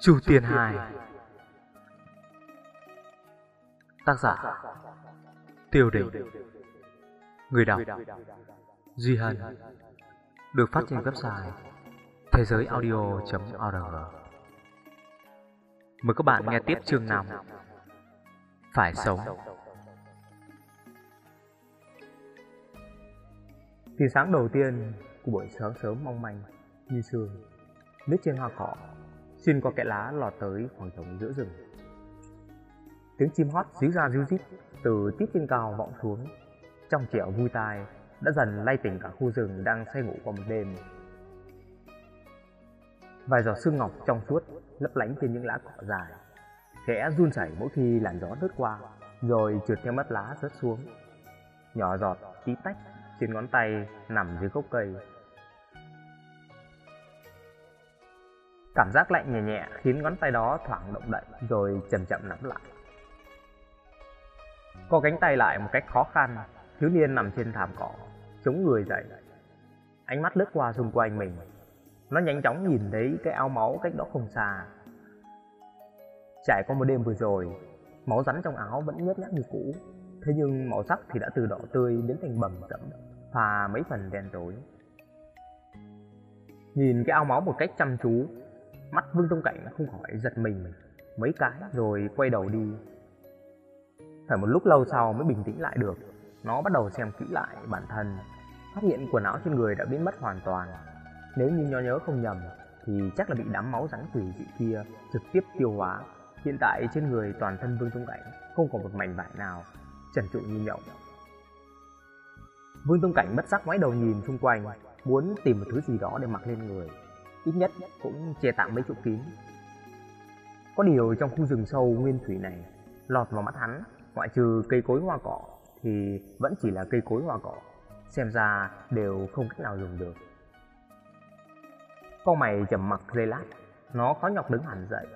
Chu Tiên Hai. Tác giả Tiêu Đình. Người đọc Duy Hân. Được phát trên website thế giới audio.org Mời các bạn nghe tiếp chương 5 Phải sống. Thì sáng đầu tiên của buổi sáng sớm mong manh như sương Lướt trên hoa cỏ xuyên qua kẽ lá lọt tới khoảng trống giữa rừng. Tiếng chim hót ríu ra ríu rít từ tít trên cao vọng xuống. Trong trẻo vui tai, đã dần lay tỉnh cả khu rừng đang say ngủ qua một đêm. Vài giọt sương ngọc trong suốt lấp lánh trên những lá cỏ dài. Khẽ run rẩy mỗi khi làn gió lướt qua, rồi trượt theo mắt lá rớt xuống. Nhỏ giọt tí tách trên ngón tay nằm dưới gốc cây. Cảm giác lạnh nhẹ nhẹ khiến ngón tay đó thoảng động đậy rồi chậm chậm nắm lại. Co cánh tay lại một cách khó khăn, thiếu niên nằm trên thảm cỏ, chống người dậy. Ánh mắt lướt qua xung quanh mình. Nó nhanh chóng nhìn thấy cái áo máu cách đó không xa. Trải qua một đêm vừa rồi, máu rắn trong áo vẫn nhớt nhác như cũ. Thế nhưng màu sắc thì đã từ đỏ tươi đến thành bầm đậm và mấy phần đen tối. Nhìn cái áo máu một cách chăm chú, Mắt Vương Tông Cảnh không khỏi giật mình mấy cái rồi quay đầu đi. Phải một lúc lâu sau mới bình tĩnh lại được. Nó bắt đầu xem kỹ lại bản thân, phát hiện quần áo trên người đã biến mất hoàn toàn. Nếu như nho nhớ không nhầm thì chắc là bị đám máu rắn quỷ dị kia trực tiếp tiêu hóa. Hiện tại trên người toàn thân Vương Tông Cảnh không còn một mảnh vải nào, trần trụi như nhộng. Vương Tông Cảnh bất giác ngoái đầu nhìn xung quanh, muốn tìm một thứ gì đó để mặc lên người ít nhất cũng che tặng mấy chỗ kín. Có điều trong khu rừng sâu nguyên thủy này, lọt vào mắt hắn, ngoại trừ cây cối hoa cỏ thì vẫn chỉ là cây cối hoa cỏ, xem ra đều không cách nào dùng được. Con mày chầm mặc dây lát, nó khó nhọc đứng hẳn dậy,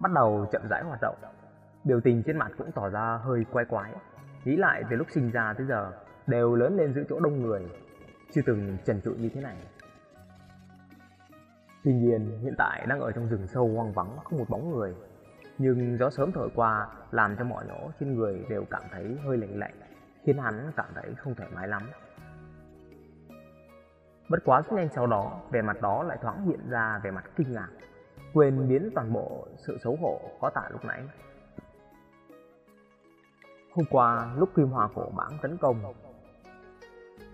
bắt đầu chậm rãi hoạt động. Biểu tình trên mặt cũng tỏ ra hơi quay quái, nghĩ lại từ lúc sinh ra tới giờ đều lớn lên giữa chỗ đông người, chưa từng trần trụi như thế này. Tuy nhiên, hiện tại đang ở trong rừng sâu hoang vắng không một bóng người. Nhưng gió sớm thổi qua làm cho mọi nhỗ trên người đều cảm thấy hơi lạnh lạnh, khiến hắn cảm thấy không thoải mái lắm. Bất quá rất nhanh sau đó, vẻ mặt đó lại thoáng hiện ra vẻ mặt kinh ngạc, quên biến toàn bộ sự xấu hổ có tại lúc nãy. Hôm qua, lúc Kim Hòa cổ bảng tấn công,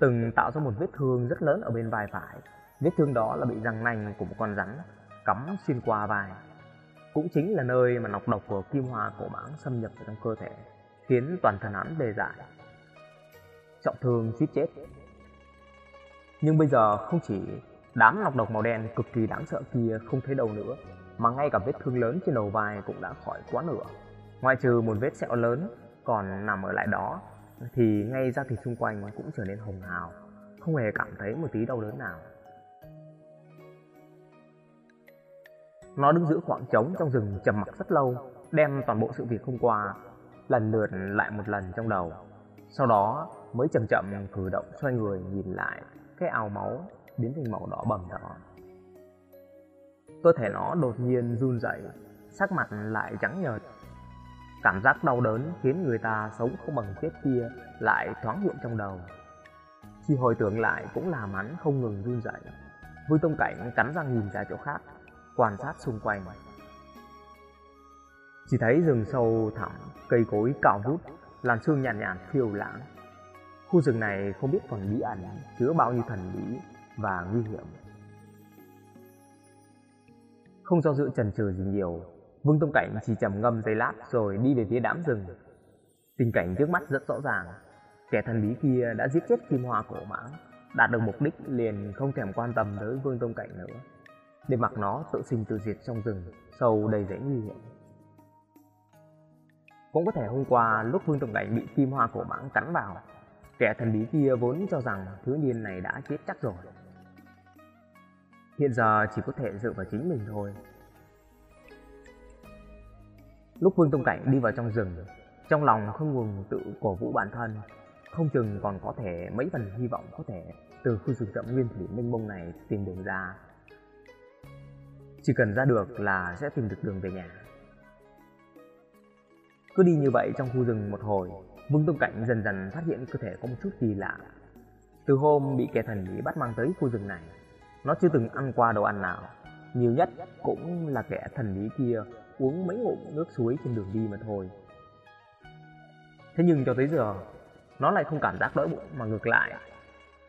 từng tạo ra một vết thương rất lớn ở bên vai phải, Vết thương đó là bị răng nanh của một con rắn cắm xuyên qua vai. Cũng chính là nơi mà nọc độc của kim hoa cổ mãng xâm nhập vào trong cơ thể, khiến toàn thân hắn đề dại. Trọng thương suýt chết. Nhưng bây giờ không chỉ đám nọc độc màu đen cực kỳ đáng sợ kia không thấy đâu nữa, mà ngay cả vết thương lớn trên đầu vai cũng đã khỏi quá nửa. Ngoài trừ một vết sẹo lớn còn nằm ở lại đó, thì ngay da thịt xung quanh cũng trở nên hồng hào, không hề cảm thấy một tí đau đớn nào. Nó đứng giữa khoảng trống trong rừng trầm mặc rất lâu, đem toàn bộ sự việc hôm qua lần lượt lại một lần trong đầu. Sau đó mới chậm chậm cử động xoay người nhìn lại cái ao máu biến thành màu đỏ bầm đỏ. Cơ thể nó đột nhiên run rẩy, sắc mặt lại trắng nhợt. Cảm giác đau đớn khiến người ta sống không bằng chết kia lại thoáng hiện trong đầu. Khi hồi tưởng lại cũng làm hắn không ngừng run rẩy. Vui Tông Cảnh cắn răng nhìn ra chỗ khác, quan sát xung quanh. Chỉ thấy rừng sâu thẳm, cây cối cao vút, làn sương nhàn nhạt, nhạt phiêu lãng. Khu rừng này không biết còn bí ẩn, chứa bao nhiêu thần bí và nguy hiểm. Không do dự chần chừ gì nhiều, Vương Tông Cảnh chỉ trầm ngâm giây lát rồi đi về phía đám rừng. Tình cảnh trước mắt rất rõ ràng, kẻ thần bí kia đã giết chết Kim Hoa cổ mãng, đạt được mục đích liền không thèm quan tâm tới Vương Tông Cảnh nữa để mặc nó tự sinh tự diệt trong rừng sâu đầy rẫy nguy hiểm. Cũng có thể hôm qua lúc Vương Tổng Cảnh bị kim hoa cổ mãng cắn vào, kẻ thần bí kia vốn cho rằng thiếu niên này đã chết chắc rồi. Hiện giờ chỉ có thể dựa vào chính mình thôi. Lúc Vương Tông Cảnh đi vào trong rừng, trong lòng không ngừng tự cổ vũ bản thân, không chừng còn có thể mấy phần hy vọng có thể từ khu rừng rậm nguyên thủy mênh mông này tìm đường ra chỉ cần ra được là sẽ tìm được đường về nhà. Cứ đi như vậy trong khu rừng một hồi, Vương Tông Cảnh dần dần phát hiện cơ thể có một chút kỳ lạ. Từ hôm bị kẻ thần bí bắt mang tới khu rừng này, nó chưa từng ăn qua đồ ăn nào. Nhiều nhất cũng là kẻ thần bí kia uống mấy ngụm nước suối trên đường đi mà thôi. Thế nhưng cho tới giờ, nó lại không cảm giác đói bụng mà ngược lại.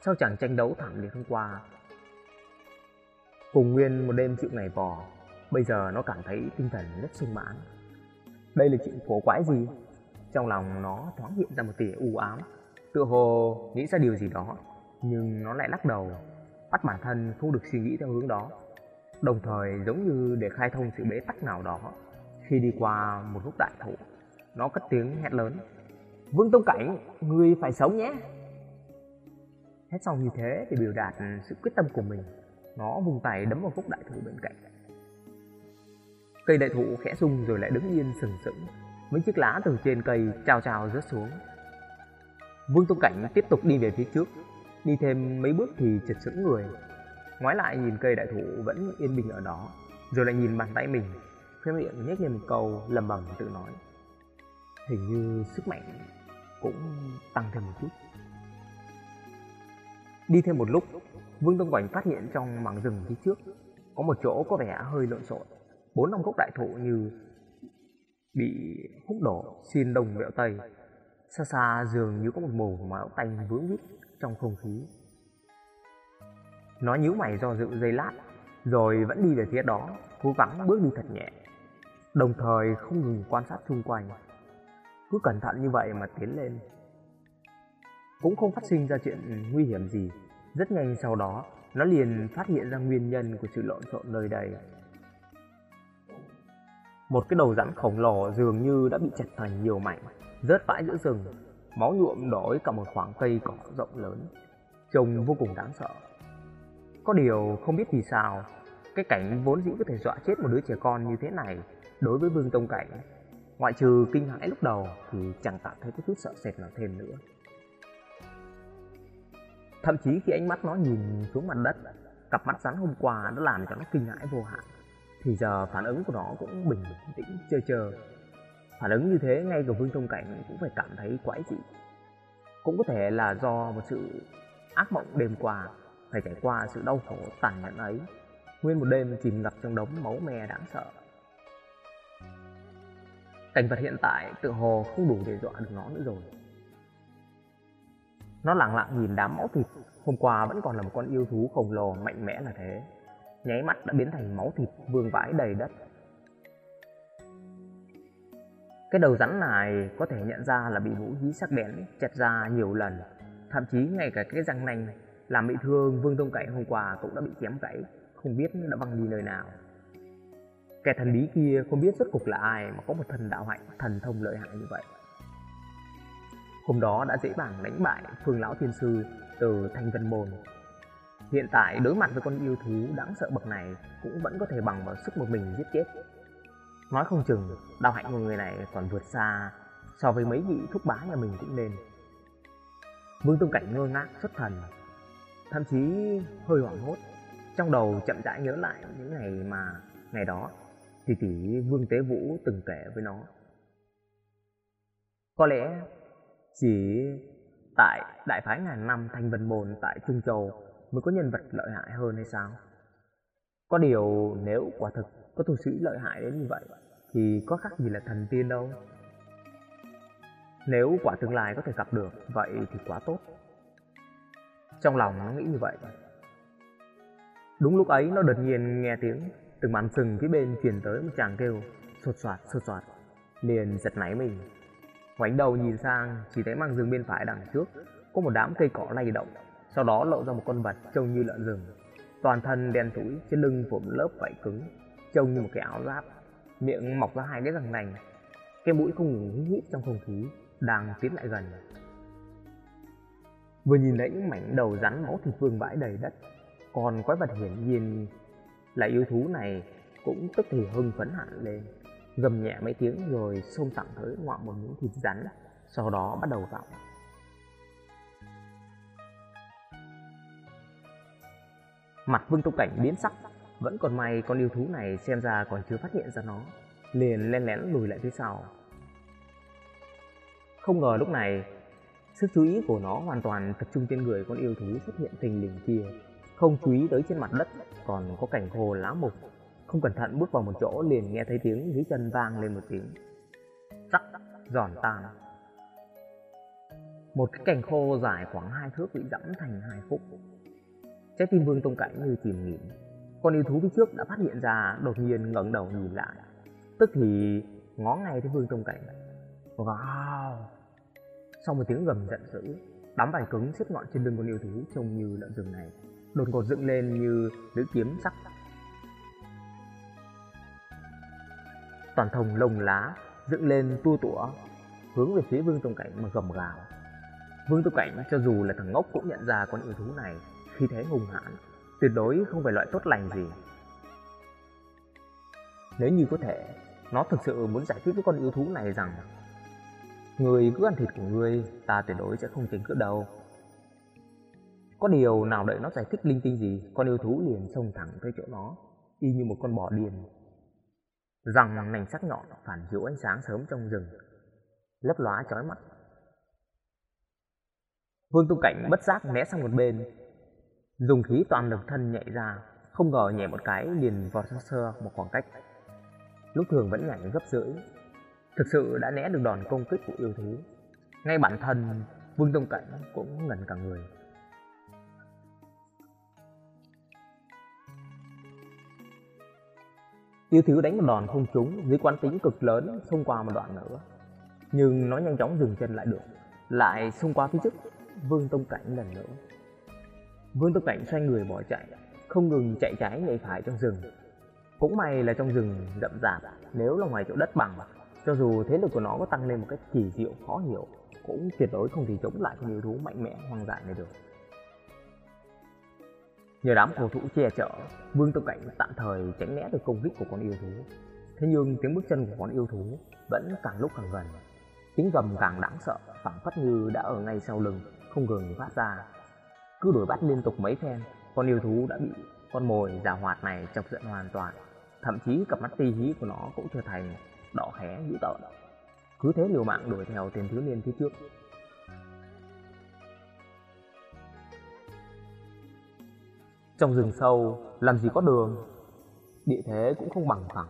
Sao chẳng tranh đấu thẳng liệt hôm qua? Cùng nguyên một đêm chịu ngày vò, bây giờ nó cảm thấy tinh thần rất sung mãn. Đây là chuyện cổ quái gì? Trong lòng nó thoáng hiện ra một tia u ám, tựa hồ nghĩ ra điều gì đó, nhưng nó lại lắc đầu, bắt bản thân không được suy nghĩ theo hướng đó. Đồng thời giống như để khai thông sự bế tắc nào đó, khi đi qua một lúc đại thụ, nó cất tiếng hét lớn. Vương Tông Cảnh, người phải sống nhé! Hét xong như thế để biểu đạt sự quyết tâm của mình, nó vùng tay đấm vào gốc đại thụ bên cạnh. Cây đại thụ khẽ rung rồi lại đứng yên sừng sững, mấy chiếc lá từ trên cây trao trao rớt xuống. Vương Tông Cảnh tiếp tục đi về phía trước, đi thêm mấy bước thì chật sững người. Ngoái lại nhìn cây đại thụ vẫn yên bình ở đó, rồi lại nhìn bàn tay mình, khóe miệng nhếch lên một câu lầm bầm tự nói. Hình như sức mạnh cũng tăng thêm một chút. Đi thêm một lúc, Vương Tông Quảnh phát hiện trong mảng rừng phía trước có một chỗ có vẻ hơi lộn xộn. Bốn năm gốc đại thụ như bị húc đổ, xin đông vẹo tây. Xa xa dường như có một màu máu tanh vướng vít trong không khí. Nó nhíu mày do dự giây lát, rồi vẫn đi về phía đó, cố gắng bước đi thật nhẹ. Đồng thời không ngừng quan sát xung quanh. Cứ cẩn thận như vậy mà tiến lên. Cũng không phát sinh ra chuyện nguy hiểm gì. Rất nhanh sau đó, nó liền phát hiện ra nguyên nhân của sự lộn xộn nơi đây. Một cái đầu rắn khổng lồ dường như đã bị chặt thành nhiều mảnh, rớt vãi giữa rừng, máu nhuộm đỏ cả một khoảng cây cỏ rộng lớn, trông vô cùng đáng sợ. Có điều không biết vì sao, cái cảnh vốn dĩ có thể dọa chết một đứa trẻ con như thế này đối với Vương Tông Cảnh, ngoại trừ kinh hãi lúc đầu thì chẳng cảm thấy có chút sợ sệt nào thêm nữa. Thậm chí khi ánh mắt nó nhìn xuống mặt đất, cặp mắt rắn hôm qua đã làm cho nó kinh hãi vô hạn. Thì giờ phản ứng của nó cũng bình tĩnh chờ chờ phản ứng như thế ngay cả vương thông cảnh cũng phải cảm thấy quái dị. Cũng có thể là do một sự ác mộng đêm qua phải trải qua sự đau khổ tàn nhẫn ấy. Nguyên một đêm chìm ngập trong đống máu me đáng sợ. Cảnh vật hiện tại tự hồ không đủ để dọa được nó nữa rồi nó lặng lặng nhìn đám máu thịt hôm qua vẫn còn là một con yêu thú khổng lồ mạnh mẽ là thế nháy mắt đã biến thành máu thịt vương vãi đầy đất. Cái đầu rắn này có thể nhận ra là bị vũ khí sắc bén chặt ra nhiều lần, thậm chí ngay cả cái răng nanh làm bị thương Vương Tông Cảnh hôm qua cũng đã bị chém gãy, không biết đã văng đi nơi nào. Kẻ thần bí kia không biết rốt cục là ai mà có một thần đạo hạnh, thần thông lợi hại như vậy. Hôm đó đã dễ dàng đánh bại Phương Lão Thiên Sư từ Thanh Vân Môn Hiện tại đối mặt với con yêu thú đáng sợ bậc này cũng vẫn có thể bằng vào sức một mình giết chết. Nói không chừng, đau hạnh của người này còn vượt xa so với mấy vị thúc bá nhà mình cũng nên. Vương Tông Cảnh ngơ ngác xuất thần, thậm chí hơi hoảng hốt, trong đầu chậm rãi nhớ lại những ngày mà ngày đó thì tỷ Vương Tế Vũ từng kể với nó. Có lẽ chỉ tại đại phái ngàn năm Thanh Vân Môn tại Trung Châu mới có nhân vật lợi hại hơn hay sao? Có điều nếu quả thực có tu sĩ lợi hại đến như vậy thì có khác gì là thần tiên đâu. Nếu quả tương lai có thể gặp được, vậy thì quá tốt. Trong lòng nó nghĩ như vậy. Đúng lúc ấy, nó đột nhiên nghe tiếng từng màn sừng phía bên truyền tới một chàng kêu sột soạt sột soạt, liền giật nảy mình ngoảnh đầu nhìn sang, chỉ thấy mảng rừng bên phải đằng trước có một đám cây cỏ lay động, sau đó lộ ra một con vật trông như lợn rừng. Toàn thân đen thủi, trên lưng phủ một lớp vảy cứng, trông như một cái áo giáp. Miệng mọc ra hai cái răng nành. Cái mũi không ngừng hít trong không khí, đang tiến lại gần. Vừa nhìn thấy những mảnh đầu rắn máu thịt vương vãi đầy đất, còn quái vật hiển nhiên là yêu thú này cũng tức thì hưng phấn hẳn lên gầm nhẹ mấy tiếng rồi xông thẳng tới ngoạm một miếng thịt rắn. Sau đó bắt đầu gặm Mặt Vương Tông Cảnh biến sắc, Vẫn còn may con yêu thú này xem ra còn chưa phát hiện ra nó Liền len lén lùi lại phía sau. Không ngờ lúc này Sức chú ý của nó hoàn toàn tập trung trên người con yêu thú xuất hiện thình lình kia. Không chú ý tới trên mặt đất còn có cảnh hồ lá mục. Không cẩn thận bước vào một chỗ, liền nghe thấy tiếng dưới chân vang lên một tiếng. Rắc giòn tan. Một cái cành khô dài khoảng hai thước bị dẫm thành hai khúc. Trái tim Vương Tông Cảnh như chìm nghỉm. Con yêu thú phía trước đã phát hiện ra, đột nhiên ngẩng đầu nhìn lại. Tức thì, ngó ngay thấy Vương Tông Cảnh. Wow! Sau một tiếng gầm giận dữ, Đám vải cứng xếp ngọn trên lưng con yêu thú trông như lợn rừng này, Đột ngột dựng lên như lưỡi kiếm sắc. Toàn thông lồng lá dựng lên tua tủa Hướng về phía Vương Tông Cảnh mà gầm gào Vương Tông Cảnh cho dù là thằng ngốc cũng nhận ra con yêu thú này khi thế hùng hãn, tuyệt đối không phải loại tốt lành gì. Nếu như có thể, nó thực sự muốn giải thích với con yêu thú này rằng Người cứ ăn thịt của ngươi, ta tuyệt đối sẽ không tránh cướp đâu. Có điều nào đợi nó giải thích linh tinh gì, con yêu thú liền xông thẳng tới chỗ nó, y như một con bò điên. Rằng nành sắc nhọn phản chiếu ánh sáng sớm trong rừng, lấp lóa chói mắt. Vương Tu Cảnh bất giác né sang một bên, dùng khí toàn lực thân nhảy ra, không ngờ nhảy một cái liền vọt ra sơ một khoảng cách. Lúc thường vẫn nhảy gấp rưỡi, thực sự đã né được đòn công kích của yêu thú. Ngay bản thân Vương Tông Cảnh cũng ngẩn cả người. Tiêu thiếu đánh một đòn không trúng dưới quán tính cực lớn xông qua một đoạn nữa. Nhưng nó nhanh chóng dừng chân lại được, lại xông qua phía trước Vương Tông Cảnh lần nữa. Vương Tông Cảnh xoay người bỏ chạy, không ngừng chạy trái nhảy phải trong rừng. Cũng may là trong rừng rậm rạp, nếu là ngoài chỗ đất bằng, cho dù thế lực của nó có tăng lên một cách kỳ diệu khó hiểu, cũng tuyệt đối không thể chống lại con yếu thú mạnh mẽ hoang dại này được. Nhờ đám cổ thụ che chở, Vương Tông Cảnh tạm thời tránh né được công kích của con yêu thú. Thế nhưng tiếng bước chân của con yêu thú vẫn càng lúc càng gần. Tiếng gầm càng đáng sợ, phảng phất như đã ở ngay sau lưng, không ngừng phát ra cứ đuổi bắt liên tục mấy phen, con yêu thú đã bị con mồi giả hoạt này chọc giận hoàn toàn. Thậm chí cặp mắt ti hí của nó cũng trở thành đỏ hé, dữ tợn. Cứ thế liều mạng đuổi theo tên thiếu niên phía trước. Trong rừng sâu, làm gì có đường? Địa thế cũng không bằng phẳng.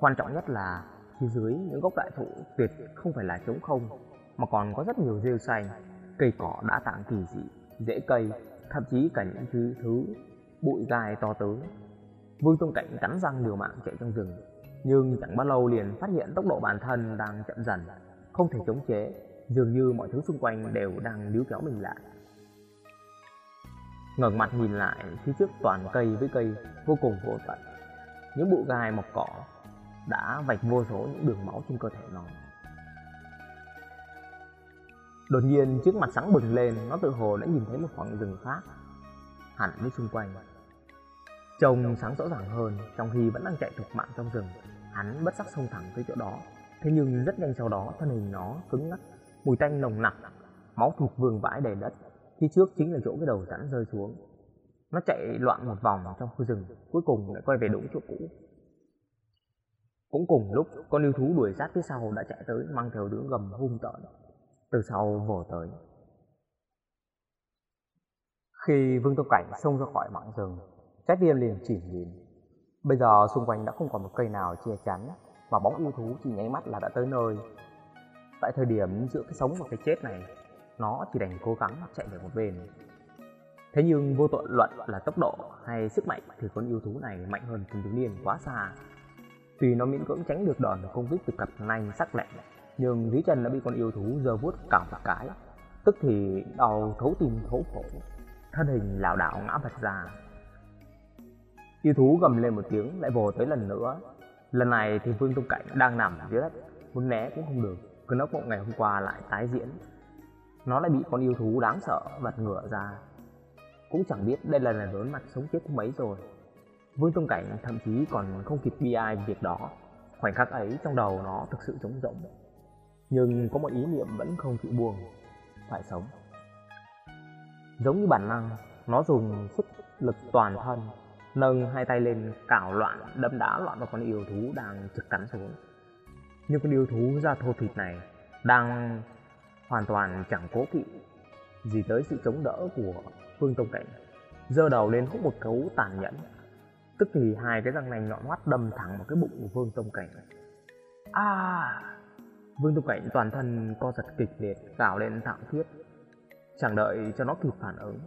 Quan trọng nhất là phía dưới những gốc đại thụ tuyệt không phải là trống không, mà còn có rất nhiều rêu xanh, cây cỏ đã tạng kỳ dị dễ cây, thậm chí cả những thứ, thứ bụi gai to tướng. Vương Tông Cảnh cắn răng liều mạng chạy trong rừng, nhưng chẳng bao lâu liền phát hiện tốc độ bản thân đang chậm dần, không thể chống chế, dường như mọi thứ xung quanh đều đang níu kéo mình lại ngẩng mặt nhìn lại, phía trước toàn cây với cây vô cùng vô tận. Những bụi gai mọc cỏ đã vạch vô số những đường máu trên cơ thể nó. Đột nhiên trước mặt sáng bừng lên, nó tự hồ đã nhìn thấy một khoảng rừng khác, hẳn với xung quanh. Trông sáng rõ ràng hơn, trong khi vẫn đang chạy thục mạng trong rừng, hắn bất sắc xông thẳng tới chỗ đó. Thế nhưng rất nhanh sau đó, thân hình nó cứng ngắc, mùi tanh nồng nặc, máu thuộc vương vãi đầy đất. Phía trước chính là chỗ cái đầu rắn rơi xuống. Nó chạy loạn một vòng trong khu rừng, cuối cùng lại quay về đúng chỗ cũ. Cũng cùng lúc, con yêu thú đuổi sát phía sau đã chạy tới mang theo đứa gầm hung tợn từ sau vồ tới. Khi Vương Tông Cảnh xông ra khỏi mảng rừng, trái tim liền chỉ nhìn. Bây giờ xung quanh đã không còn một cây nào che chắn, mà bóng yêu thú chỉ nháy mắt là đã tới nơi. Tại thời điểm giữa cái sống và cái chết này, nó chỉ đành cố gắng chạy về một bên. Thế nhưng vô tội luận là tốc độ hay sức mạnh thì con yêu thú này mạnh hơn cùng thiếu niên quá xa. Tuy nó miễn cưỡng tránh được đòn công kích từ cặp nanh sắc lẹm, nhưng dưới chân đã bị con yêu thú giơ vuốt cào một cái, tức thì đau thấu tim thấu phổi thân hình lảo đảo ngã vật ra yêu thú gầm lên một tiếng lại vồ tới lần nữa lần này thì vương trung cảnh đang nằm dưới đất, muốn né cũng không được cơn ốc mộng ngày hôm qua lại tái diễn nó lại bị con yêu thú đáng sợ vật ngửa ra. Cũng chẳng biết đây là lần đối mặt sống chết thứ mấy rồi. Vương tông cảnh thậm chí còn không kịp bi ai việc đó. Khoảnh khắc ấy trong đầu nó thực sự trống rỗng. Nhưng có một ý niệm vẫn không chịu buông, phải sống. Giống như bản năng, nó dùng sức lực toàn thân, nâng hai tay lên cào loạn, đâm đá loạn vào con yêu thú đang trực cắn xuống. Nhưng con yêu thú da thô thịt này đang hoàn toàn chẳng cố kỵ gì tới sự chống đỡ của phương tông cảnh. Giơ đầu lên hút một cấu tàn nhẫn, tức thì hai cái răng nanh nhọn hoắt đâm thẳng vào cái bụng của vương tông cảnh. À! Vương tông cảnh toàn thân co giật kịch liệt, gào lên thảm thiết, chẳng đợi cho nó kịp phản ứng.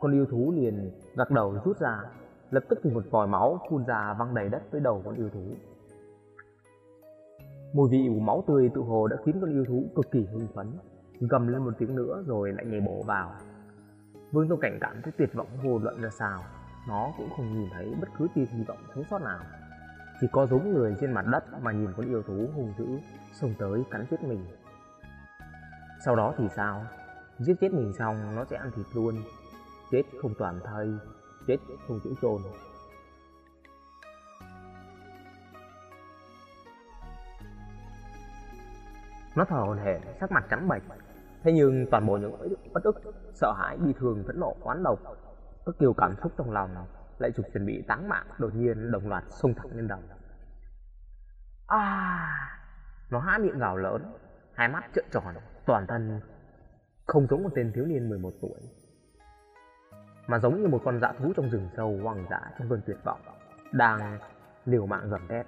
Con yêu thú liền gật đầu rút ra, lập tức thì một vòi máu phun ra văng đầy đất với đầu con yêu thú. Mùi vị của máu tươi tự hồ đã khiến con yêu thú cực kỳ hưng phấn gầm lên một tiếng nữa rồi lại nhảy bổ vào. Vương tông cảnh cảm thấy tuyệt vọng vô luận ra sao. Nó cũng không nhìn thấy bất cứ tia hy vọng sống sót nào. Chỉ có giống người trên mặt đất mà nhìn con yêu thú hung dữ xông tới cắn chết mình. Sau đó thì sao? Giết chết mình xong nó sẽ ăn thịt luôn. Chết không toàn thây, chết không chữ chôn. Nó thở hổn hển, sắc mặt trắng bệch thế nhưng toàn bộ những bất ức, sợ hãi, bi thường vẫn nộ, oán độc, các kiều cảm xúc trong lòng lại chụp chuẩn bị táng mạng, đột nhiên đồng loạt xông thẳng lên đầu. À nó há miệng gào lớn, hai mắt trợn tròn, toàn thân không giống một tên thiếu niên 11 tuổi, mà giống như một con dã thú trong rừng sâu hoang dã trong cơn tuyệt vọng, đang liều mạng gầm thét.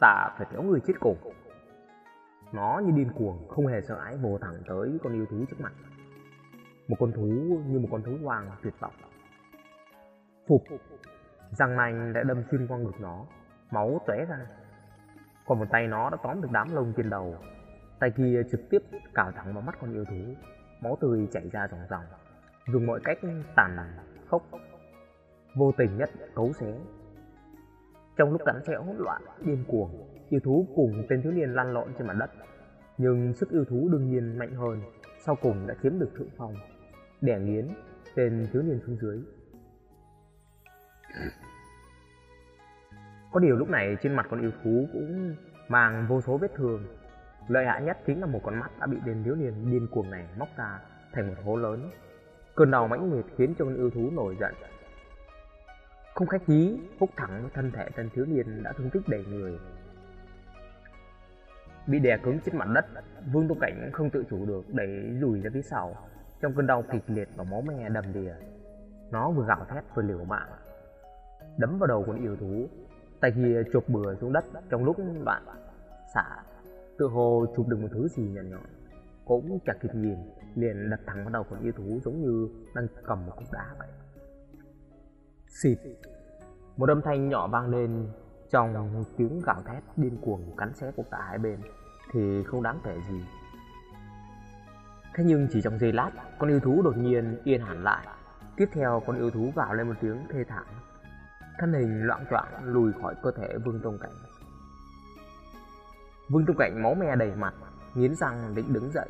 Ta phải kéo người chết cùng nó như điên cuồng, không hề sợ hãi, vồ thẳng tới con yêu thú trước mặt. Một con thú như một con thú hoang tuyệt vọng. Phục! Răng nanh đã đâm xuyên qua ngực nó, máu tóe ra. Còn một tay nó đã tóm được đám lông trên đầu. Tay kia trực tiếp cào thẳng vào mắt con yêu thú. Máu tươi chảy ra ròng ròng. Dùng mọi cách tàn khốc vô tình nhất cấu xé. Trong lúc cắn xé hỗn loạn, điên cuồng yêu thú cùng tên thiếu niên lăn lộn trên mặt đất. Nhưng sức yêu thú đương nhiên mạnh hơn sau cùng đã chiếm được thượng phong. Đẻ nghiến, tên thiếu niên xuống dưới. Có điều lúc này trên mặt con yêu thú cũng mang vô số vết thương. Lợi hại nhất chính là một con mắt đã bị tên thiếu niên điên cuồng này móc ra thành một hố lớn. Cơn đau mãnh liệt khiến cho con yêu thú nổi giận. Không khách khí, húc thẳng thân thể tên thiếu niên đã thương tích đầy người bị đè cứng trên mặt đất, vương tô cảnh không tự chủ được đẩy lùi ra phía sau. Trong cơn đau kịch liệt và máu me đầm đìa, nó vừa gào thét vừa liều mạng. Đấm vào đầu con yêu thú, tay kia chụp bừa xuống đất trong lúc đoạn xả tự hồ chụp được một thứ gì nhọn nhọn, cũng chẳng kịp nhìn, liền đập thẳng vào đầu con yêu thú giống như đang cầm một cục đá vậy. Xịt. Một âm thanh nhỏ vang lên trong tiếng gào thét điên cuồng cắn xé của cả hai bên thì không đáng kể gì. Thế nhưng chỉ trong giây lát, con yêu thú đột nhiên yên hẳn lại. Tiếp theo, con yêu thú vào lên một tiếng thê thảm. Thân hình loạn choạng lùi khỏi cơ thể vương tông cảnh. Vương tông cảnh máu me đầy mặt, nghiến răng định đứng dậy,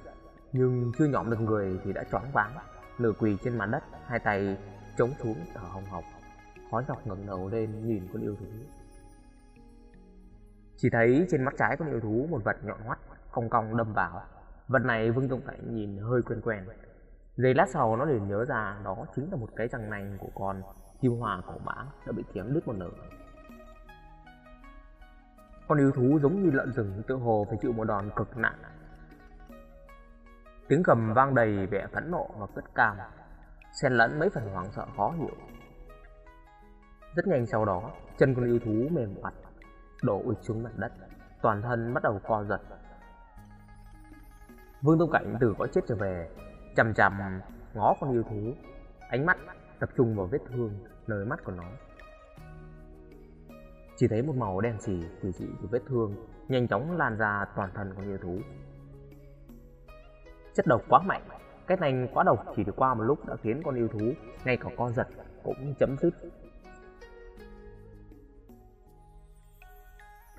nhưng chưa nhõm được người thì đã choáng váng, nửa quỳ trên mặt đất, hai tay chống xuống thở hồng hộc, khó nhọc ngẩng đầu lên nhìn con yêu thú chỉ thấy trên mắt trái con yêu thú một vật nhọn hoắt, cong cong đâm vào. Vật này vương tông cảnh nhìn hơi quen quen. Giây lát sau, nó liền nhớ ra đó chính là một cái răng nanh của con kim hòa cổ mã đã bị chém đứt một nửa. Con yêu thú giống như lợn rừng tự hồ phải chịu một đòn cực nặng. Tiếng gầm vang đầy vẻ phẫn nộ và cất cam xen lẫn mấy phần hoảng sợ khó hiểu. Rất nhanh sau đó, chân con yêu thú mềm oặt đổ ụt xuống mặt đất, toàn thân bắt đầu co giật. Vương tông cảnh từ cõi chết trở về, chằm chằm ngó con yêu thú, ánh mắt tập trung vào vết thương nơi mắt của nó. Chỉ thấy một màu đen xì quỷ dị từ vết thương nhanh chóng lan ra toàn thân con yêu thú. Chất độc quá mạnh, cái nanh quá độc chỉ được qua một lúc đã khiến con yêu thú ngay cả co giật cũng chấm dứt.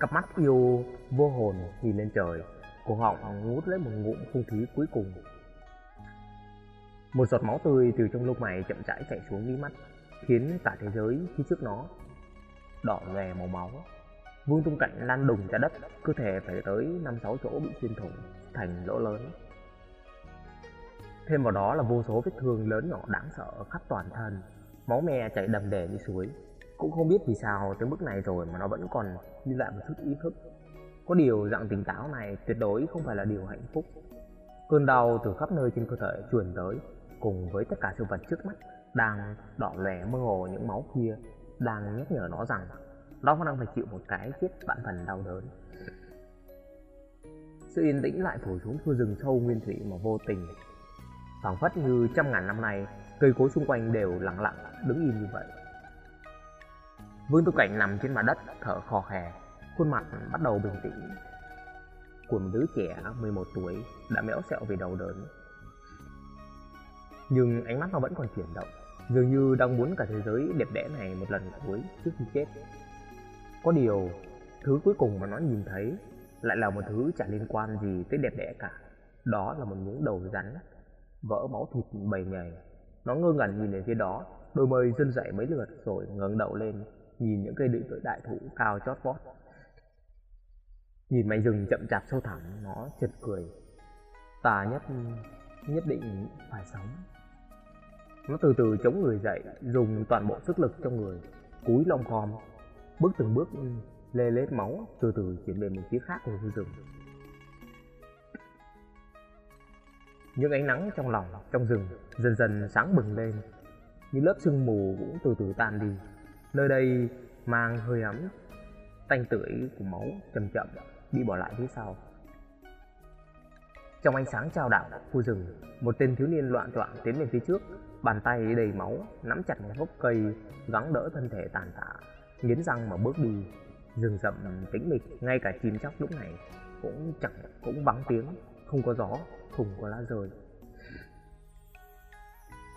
Cặp mắt yêu vô hồn nhìn lên trời, cổ họng ngút lấy một ngụm không khí cuối cùng. Một giọt máu tươi từ trong lông mày chậm rãi chảy xuống mí mắt, khiến cả thế giới phía trước nó đỏ lòe màu máu. Vương tung cảnh lan đùng ra đất, cơ thể phải tới năm sáu chỗ bị xuyên thủng, thành lỗ lớn. Thêm vào đó là vô số vết thương lớn nhỏ đáng sợ khắp toàn thân, máu me chảy đầm đề như suối. Cũng không biết vì sao tới mức này rồi mà nó vẫn còn lưu lại một chút ý thức. Có điều dạng tỉnh táo này tuyệt đối không phải là điều hạnh phúc. Cơn đau từ khắp nơi trên cơ thể truyền tới, cùng với tất cả sự vật trước mắt đang đỏ lòe mơ hồ những máu kia đang nhắc nhở nó rằng nó đang phải chịu một cái chết bản phần đau đớn. Sự yên tĩnh lại phủ xuống khu rừng sâu nguyên thủy mà vô tình. phảng phất như trăm ngàn năm nay, cây cối xung quanh đều lặng lặng đứng im như vậy. Vương Tu Cảnh nằm trên mặt đất thở khò khè, khuôn mặt bắt đầu bình tĩnh. Của một đứa trẻ 11 tuổi đã méo xẹo vì đau đớn. Nhưng ánh mắt nó vẫn còn chuyển động, dường như đang muốn cả thế giới đẹp đẽ này một lần cuối trước khi chết. Có điều, thứ cuối cùng mà nó nhìn thấy lại là một thứ chả liên quan gì tới đẹp đẽ cả. Đó là một miếng đầu rắn, vỡ máu thịt bầy nhầy. Nó ngơ ngẩn nhìn đến phía đó, đôi môi run dậy mấy lượt rồi ngẩng đầu lên, nhìn những cây đựng đại thụ cao chót vót. Nhìn mảnh rừng chậm chạp sâu thẳm, nó chật cười. Ta nhất nhất định phải sống. Nó từ từ chống người dậy, dùng toàn bộ sức lực trong người, cúi lom khom, bước từng bước lê lết máu từ từ chuyển về một phía khác của khu rừng. Những ánh nắng trong lòng, trong rừng dần dần sáng bừng lên, những lớp sương mù cũng từ từ tan đi. Nơi đây mang hơi ấm, tanh tưởi của máu chậm chậm bị bỏ lại phía sau. Trong ánh sáng trao đảo khu rừng, một tên thiếu niên loạn loạn tiến lên phía trước, bàn tay đầy máu, nắm chặt một gốc cây, gắng đỡ thân thể tàn tạ, nghiến răng mà bước đi. Rừng rậm tĩnh mịch, ngay cả chim chóc lúc này cũng chẳng cũng vắng tiếng, không có gió, không có lá rơi.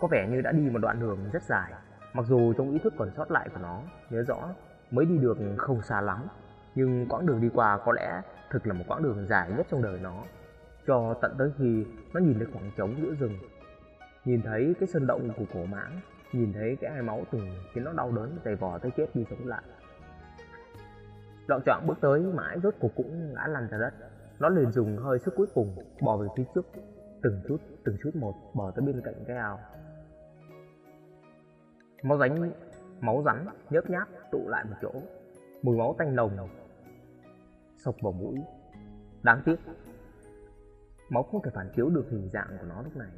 Có vẻ như đã đi một đoạn đường rất dài, mặc dù trong ý thức còn sót lại của nó nhớ rõ mới đi được không xa lắm, nhưng quãng đường đi qua có lẽ thực là một quãng đường dài nhất trong đời nó cho tận tới khi nó nhìn thấy khoảng trống giữa rừng. Nhìn thấy cái sơn động của cổ mãng nhìn thấy cái hai máu từng khiến nó đau đớn dày vò tới chết đi sống lại. Loạn trọng bước tới mãi rốt cuộc cũng ngã lăn ra đất. Nó liền dùng hơi sức cuối cùng bò về phía trước từng chút từng chút một bò tới bên cạnh cái ao máu ránh máu rắn, nhớp nháp, tụ lại một chỗ. Mùi máu tanh nồng sộc vào mũi. Đáng tiếc, máu không thể phản chiếu được hình dạng của nó lúc này.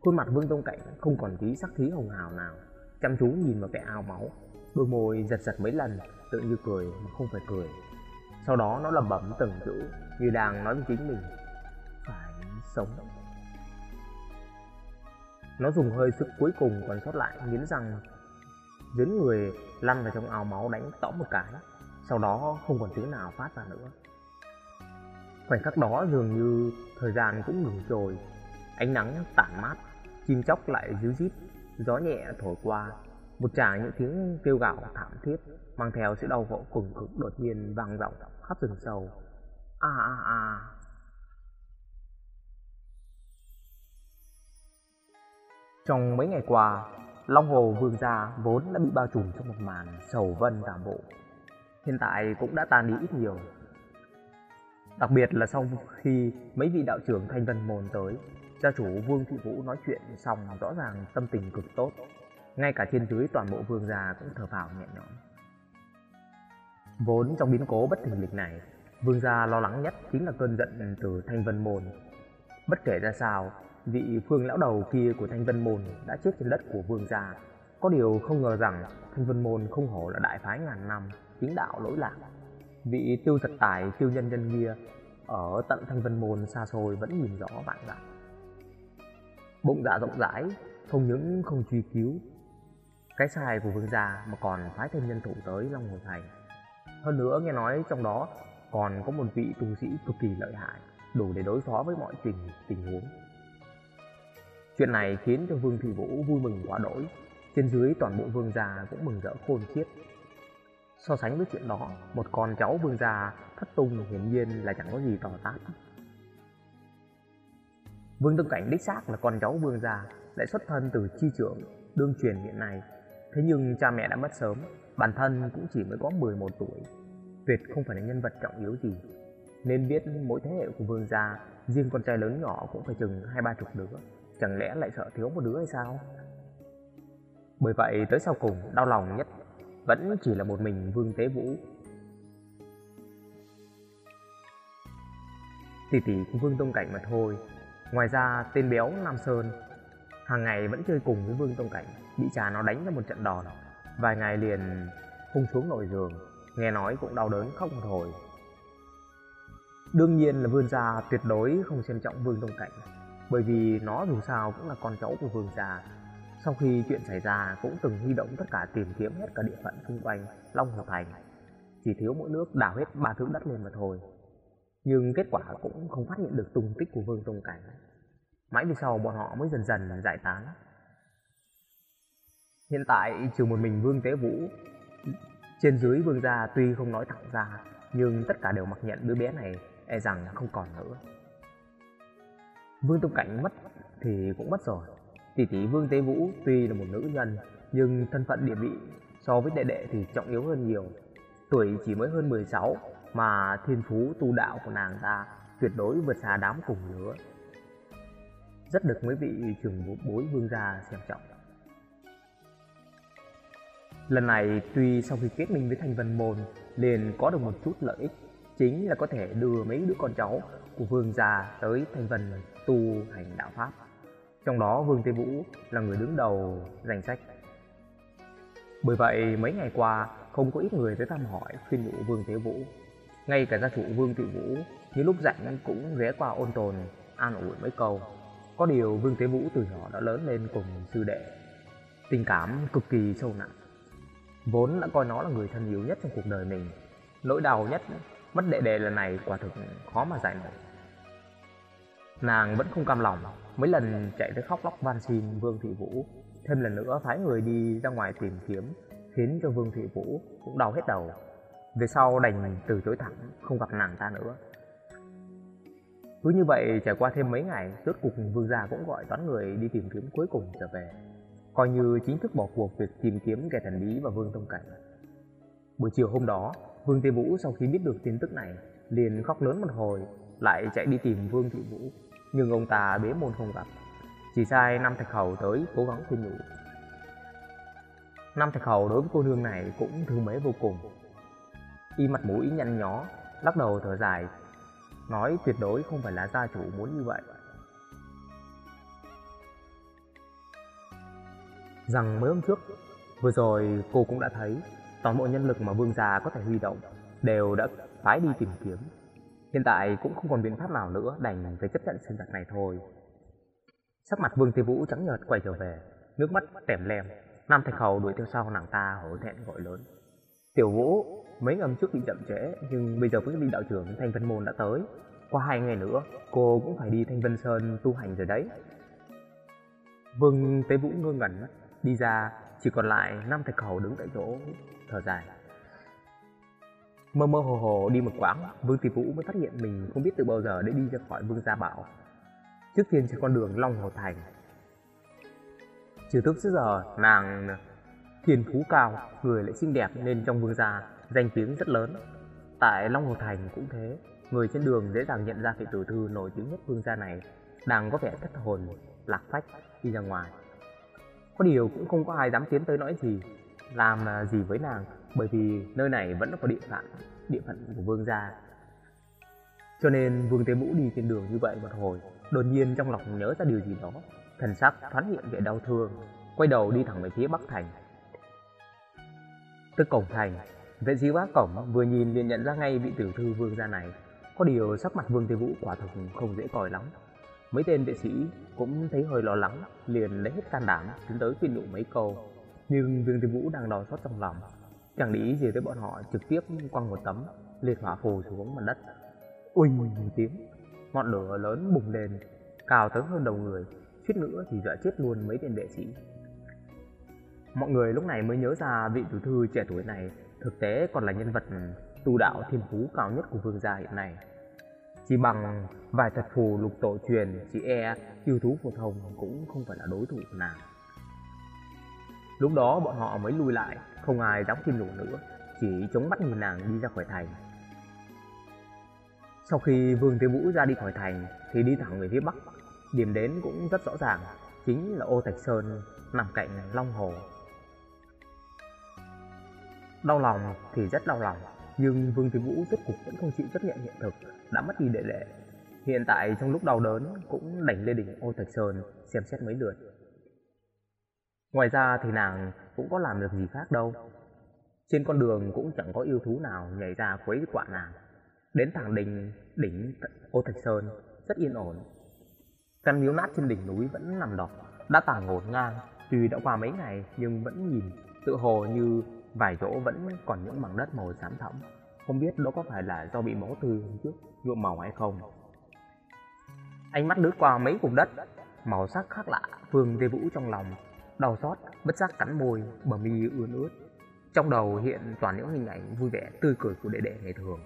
Khuôn mặt vương tông cảnh không còn tí sắc khí hồng hào nào. Chăm chú nhìn vào cái ao máu. Đôi môi giật giật mấy lần, tự như cười mà không phải cười. Sau đó nó lẩm bẩm từng chữ, như đang nói với chính mình. Phải sống nó dùng hơi sức cuối cùng còn sót lại nghiến răng dấn người lăn vào trong ao máu đánh tõm một cái sau đó không còn tiếng nào phát ra nữa. Khoảnh khắc đó dường như thời gian cũng ngừng trôi. Ánh nắng tản mát, chim chóc lại ríu rít, gió nhẹ thổi qua. Một tràng những tiếng kêu gào thảm thiết mang theo sự đau khổ cùng cực đột nhiên vang vọng khắp rừng sâu. A a a. trong mấy ngày qua, long hồ vương gia vốn đã bị bao trùm trong một màn sầu vân tạm bộ. Hiện tại cũng đã tan đi ít nhiều. Đặc biệt là sau khi mấy vị đạo trưởng thanh vân môn tới, gia chủ vương thị vũ nói chuyện xong rõ ràng tâm tình cực tốt. Ngay cả trên dưới toàn bộ vương gia cũng thở phào nhẹ nhõm. Vốn trong biến cố bất thình lình này, vương gia lo lắng nhất chính là cơn giận từ thanh vân môn. Bất kể ra sao vị phương lão đầu kia của thanh vân môn đã chết trên đất của vương gia. Có điều không ngờ rằng thanh vân môn không hổ là đại phái ngàn năm, chính đạo lỗi lạc. Vị tiêu giật tài, tiêu nhân nhân kia ở tận thanh vân môn xa xôi vẫn nhìn rõ vạn dặm bụng dạ rộng rãi, không những không truy cứu cái sai của vương gia mà còn phái thêm nhân thủ tới long hồ thành. Hơn nữa nghe nói trong đó còn có một vị tu sĩ cực kỳ lợi hại, đủ để đối phó với mọi tình tình huống chuyện này khiến cho vương thị vũ vui mừng quá đỗi trên dưới toàn bộ vương gia cũng mừng rỡ khôn xiết So sánh với chuyện đó, một con cháu vương gia thất tung hiển nhiên là chẳng có gì to tát. Vương Tương Cảnh đích xác là con cháu vương gia, lại xuất thân từ chi trưởng, đương truyền hiện nay. Thế nhưng cha mẹ đã mất sớm, bản thân cũng chỉ mới có 11 tuổi. Tuyệt không phải là nhân vật trọng yếu gì. Nên biết mỗi thế hệ của vương gia, riêng con trai lớn nhỏ cũng phải chừng hai ba chục đứa. Chẳng lẽ lại sợ thiếu một đứa hay sao? Bởi vậy tới sau cùng đau lòng nhất vẫn chỉ là một mình Vương Tế Vũ. Tỷ tỷ của Vương Tông Cảnh mà thôi. Ngoài ra, tên béo Nam Sơn hàng ngày vẫn chơi cùng với Vương Tông Cảnh, bị cha nó đánh ra một trận đòn. Vài ngày liền hung xuống nổi giường, nghe nói cũng đau đớn khóc một hồi. Đương nhiên là Vương gia tuyệt đối không xem trọng Vương Tông Cảnh, bởi vì nó dù sao cũng là con cháu của Vương gia. Sau khi chuyện xảy ra cũng từng huy động tất cả tìm kiếm hết cả địa phận xung quanh Long Hồ Thành. Chỉ thiếu mỗi nước đào hết ba thước đất lên mà thôi. Nhưng kết quả cũng không phát hiện được tung tích của Vương Tông Cảnh. Mãi về sau bọn họ mới dần dần giải tán. Hiện tại trừ một mình Vương Tế Vũ, trên dưới Vương gia tuy không nói thẳng ra, nhưng tất cả đều mặc nhận đứa bé này e rằng không còn nữa. Vương Tông Cảnh mất thì cũng mất rồi. Tỷ tỷ Vương Tế Vũ tuy là một nữ nhân, nhưng thân phận địa vị so với đệ đệ thì trọng yếu hơn nhiều. Tuổi chỉ mới hơn 16 mà thiên phú tu đạo của nàng ta tuyệt đối vượt xa đám cùng lứa. Rất được mấy vị trưởng bối vương gia xem trọng. Lần này tuy sau khi kết minh với Thanh Vân Môn liền có được một chút lợi ích chính là có thể đưa mấy đứa con cháu của vương gia tới Thanh Vân tu hành đạo Pháp. Trong đó, Vương Tây Vũ là người đứng đầu danh sách. Bởi vậy, mấy ngày qua, không có ít người tới thăm hỏi khuyên nhủ Vương Thế Vũ. Ngay cả gia chủ Vương Thị Vũ những lúc rảnh cũng ghé qua ôn tồn an ủi mấy câu. Có điều, Vương Thế Vũ từ nhỏ đã lớn lên cùng sư đệ. Tình cảm cực kỳ sâu nặng. Vốn đã coi nó là người thân yếu nhất trong cuộc đời mình. Nỗi đau nhất, mất đệ đệ lần này quả thực khó mà giải nổi. Nàng vẫn không cam lòng, mấy lần chạy tới khóc lóc van xin Vương Thị Vũ, thêm lần nữa phái người đi ra ngoài tìm kiếm, khiến cho Vương Thị Vũ cũng đau hết đầu. Về sau đành từ chối thẳng, không gặp nàng ta nữa. Cứ như vậy trải qua thêm mấy ngày, rốt cuộc Vương gia cũng gọi toán người đi tìm kiếm cuối cùng trở về, coi như chính thức bỏ cuộc việc tìm kiếm kẻ thần bí và Vương Tông Cảnh. Buổi chiều hôm đó, Vương Tây Vũ sau khi biết được tin tức này, liền khóc lớn một hồi, lại chạy đi tìm Vương Thị Vũ nhưng ông ta bế môn không gặp. Chỉ sai năm thạch hầu tới cố gắng khuyên nhủ. Năm thạch hầu đối với cô nương này cũng thương mấy vô cùng. Y mặt mũi nhăn nhó, lắc đầu thở dài, nói tuyệt đối không phải là gia chủ muốn như vậy. Rằng mấy hôm trước, vừa rồi cô cũng đã thấy toàn bộ nhân lực mà vương gia có thể huy động đều đã phái đi tìm kiếm. Hiện tại cũng không còn biện pháp nào nữa đành phải chấp nhận sự thật này thôi. Sắc mặt Vương Tiêu Vũ trắng nhợt quay trở về, nước mắt tèm lem. Nam Thạch Hầu đuổi theo sau nàng ta hổ thẹn gọi lớn. Tiểu Vũ, mấy ngày trước bị chậm trễ, nhưng bây giờ với vị đạo trưởng Thanh Vân Môn đã tới. Qua hai ngày nữa, cô cũng phải đi Thanh Vân Sơn tu hành rồi đấy. Vương Tế Vũ ngơ ngẩn, đi ra, chỉ còn lại Nam Thạch Hầu đứng tại chỗ, thở dài. Mơ mơ hồ hồ đi một quãng, Vương Tỷ Vũ mới phát hiện mình không biết từ bao giờ để đi ra khỏi Vương Gia Bảo. Trước tiên trên con đường Long Hồ Thành. Trừ thức trước giờ, nàng thiên phú cao, người lại xinh đẹp nên trong Vương Gia danh tiếng rất lớn. Tại Long Hồ Thành cũng thế, người trên đường dễ dàng nhận ra vị tử thư nổi tiếng nhất Vương Gia này đang có vẻ thất hồn, lạc phách đi ra ngoài. Có điều cũng không có ai dám tiến tới nói gì, làm gì với nàng bởi vì nơi này vẫn có địa phận địa phận của vương gia. Cho nên vương tế vũ đi trên đường như vậy một hồi, đột nhiên trong lòng nhớ ra điều gì đó, thần sắc thoáng hiện vẻ đau thương, quay đầu đi thẳng về phía bắc thành. Tức cổng thành, vệ sĩ bác cổng vừa nhìn liền nhận ra ngay vị tiểu thư vương gia này. Có điều sắc mặt vương tế vũ quả thực không dễ coi lắm. Mấy tên vệ sĩ cũng thấy hơi lo lắng, liền lấy hết can đảm tiến tới khuyên nhủ mấy câu. Nhưng vương tế vũ đang đòi xót trong lòng Chẳng để ý gì tới bọn họ trực tiếp quăng một tấm liệt hỏa phù xuống mặt đất. Uỳnh một tiếng, ngọn lửa lớn bùng lên, cao tới hơn đầu người, suýt nữa thì dọa chết luôn mấy tên vệ sĩ. Mọi người lúc này mới nhớ ra vị tiểu thư trẻ tuổi này thực tế còn là nhân vật tu đạo thiên phú cao nhất của vương gia hiện nay. Chỉ bằng vài thật phù lục tổ truyền, chỉ e yêu thú phổ thông cũng không phải là đối thủ của nàng. Lúc đó bọn họ mới lui lại, không ai dám khuyên nhủ nữa, chỉ chống mắt nhìn nàng đi ra khỏi thành. Sau khi Vương thế Vũ ra đi khỏi thành thì đi thẳng về phía bắc, điểm đến cũng rất rõ ràng, chính là ô Thạch Sơn nằm cạnh Long Hồ. Đau lòng thì rất đau lòng, nhưng Vương Thế Vũ rốt cục vẫn không chịu chấp nhận hiện thực đã mất đi đệ đệ. Hiện tại trong lúc đau đớn cũng đành lên đỉnh Ô Thạch Sơn xem xét mấy lượt. Ngoài ra thì nàng cũng có làm được gì khác đâu. Trên con đường cũng chẳng có yêu thú nào nhảy ra quấy quạ nàng. Đến thẳng đỉnh đỉnh Ô Thạch Sơn rất yên ổn. Căn miếu nát trên đỉnh núi vẫn nằm đọc, đã tả ngổn ngang. Tuy đã qua mấy ngày nhưng vẫn nhìn tự hồ như vài chỗ vẫn còn những mảng đất màu xám thẫm. Không biết đó có phải là do bị máu tươi hôm trước nhuộm màu hay không. Ánh mắt lướt qua mấy vùng đất, màu sắc khác lạ, vương Tê Vũ trong lòng đau xót, bất giác cắn môi, bờ mi ướn ướt. Trong đầu hiện toàn những hình ảnh vui vẻ, tươi cười của đệ đệ ngày thường.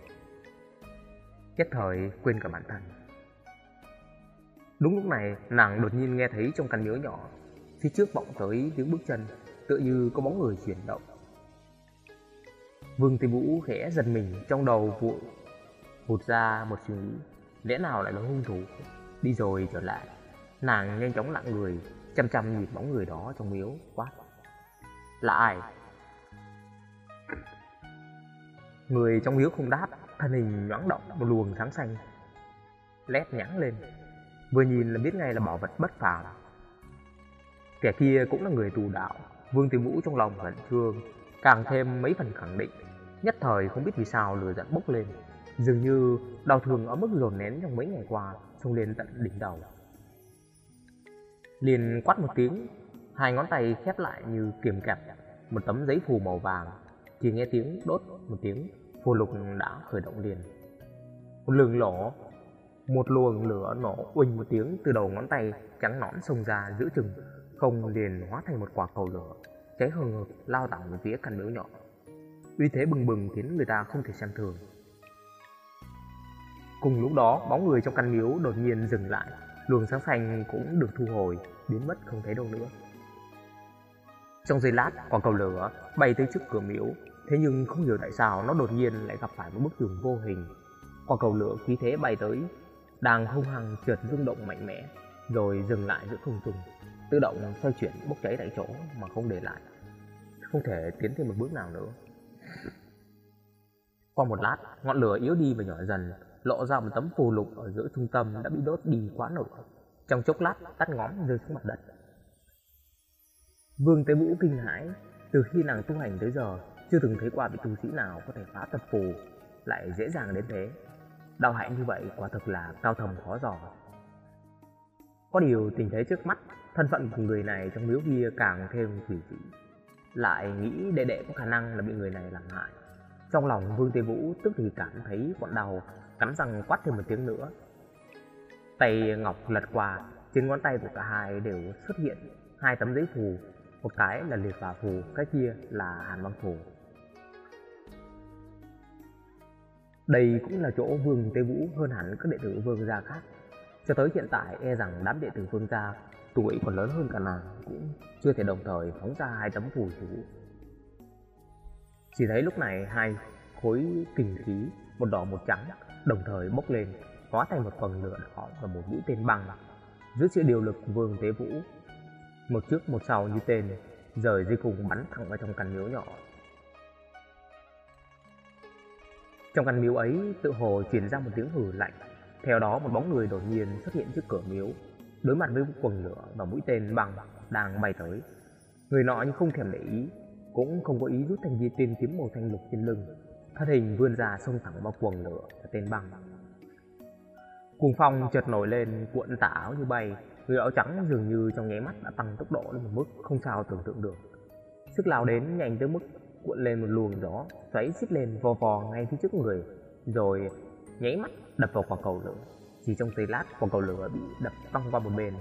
Nhất thời quên cả bản thân. Đúng lúc này, nàng đột nhiên nghe thấy trong căn miếu nhỏ, phía trước vọng tới tiếng bước chân, tựa như có bóng người chuyển động. Vương Tây Vũ khẽ giật mình trong đầu vội hụt ra một suy nghĩ, lẽ nào lại là hung thủ? Đi rồi trở lại, nàng nhanh chóng lặng người, chăm chăm nhìn bóng người đó trong miếu quát. Là ai? Người trong miếu không đáp, thân hình nhoáng động một luồng sáng xanh lét nhẵn lên vừa nhìn là biết ngay là bảo vật bất phàm kẻ kia cũng là người tù đạo vương tiêu vũ trong lòng khẩn trương càng thêm mấy phần khẳng định nhất thời không biết vì sao lửa giận bốc lên dường như đau thương ở mức dồn nén trong mấy ngày qua xông lên tận đỉnh đầu liền quát một tiếng, hai ngón tay khép lại như kiềm kẹp, một tấm giấy phù màu vàng. Chỉ nghe tiếng đốt một tiếng, phù lục đã khởi động liền. Một lường lỗ một luồng lửa nổ uỳnh một tiếng từ đầu ngón tay trắng nõn xông ra giữa chừng, không liền hóa thành một quả cầu lửa, cháy hừng hực, lao thẳng về phía căn miếu nhỏ. Uy thế bừng bừng khiến người ta không thể xem thường. Cùng lúc đó, bóng người trong căn miếu đột nhiên dừng lại luồng sáng xanh cũng được thu hồi, biến mất không thấy đâu nữa. Trong giây lát quả cầu lửa bay tới trước cửa miếu thế nhưng không hiểu tại sao nó đột nhiên lại gặp phải một bức tường vô hình. Quả cầu lửa khí thế bay tới, đang hung hăng trượt rung động mạnh mẽ, rồi dừng lại giữa không trung, tự động xoay chuyển bốc cháy tại chỗ mà không để lại. Không thể tiến thêm một bước nào nữa. Qua một lát, ngọn lửa yếu đi và nhỏ dần lộ ra một tấm phù lục ở giữa trung tâm đã bị đốt đi quá nổi. trong chốc lát, tắt ngóm rơi xuống mặt đất. Vương tế vũ kinh hãi, từ khi nàng tu hành tới giờ, chưa từng thấy qua vị tu sĩ nào có thể phá tập phù, lại dễ dàng đến thế. Đau hạnh như vậy quả thực là cao thầm khó dò. Có điều tình thế trước mắt, thân phận của người này trong miếu kia càng thêm quỷ dị. Lại nghĩ đệ đệ có khả năng là bị người này làm hại. Trong lòng vương Tế vũ tức thì cảm thấy bọn đau cắn răng quát thêm một tiếng nữa. Tay ngọc lật qua, trên ngón tay của cả hai đều xuất hiện hai tấm giấy phù. Một cái là liệt hỏa phù, cái kia là hàn băng phù. Đây cũng là chỗ vương tây vũ hơn hẳn các đệ tử vương gia khác. Cho tới hiện tại e rằng đám đệ tử vương gia tuổi còn lớn hơn cả nàng cũng chưa thể đồng thời phóng ra hai tấm phù chú chỉ thấy lúc này hai khối kình khí, một đỏ một trắng đồng thời bốc lên, hóa thành một phần lửa đỏ và một mũi tên băng. Dưới sự điều lực của vương tế vũ, một trước một sau như tên, rời dây cùng bắn thẳng vào trong căn miếu nhỏ. Trong căn miếu ấy, tự hồ truyền ra một tiếng hử lạnh. Theo đó, một bóng người đột nhiên xuất hiện trước cửa miếu, đối mặt với quần lửa và mũi tên bằng đang bay tới. Người nọ như không thèm để ý, cũng không có ý rút thành viên tên kiếm màu thanh lục trên lưng thân hình vươn ra xông thẳng vào quần lửa và tên băng. Cuồng phong chợt nổi lên, cuộn tả áo như bay. Người áo trắng dường như trong nháy mắt đã tăng tốc độ lên một mức không sao tưởng tượng được. Sức lao đến nhanh tới mức cuộn lên một luồng gió, xoáy xích lên vò vò ngay phía trước người, rồi nháy mắt đập vào quả cầu lửa. Chỉ trong giây lát, quả cầu lửa bị đập văng qua một bên.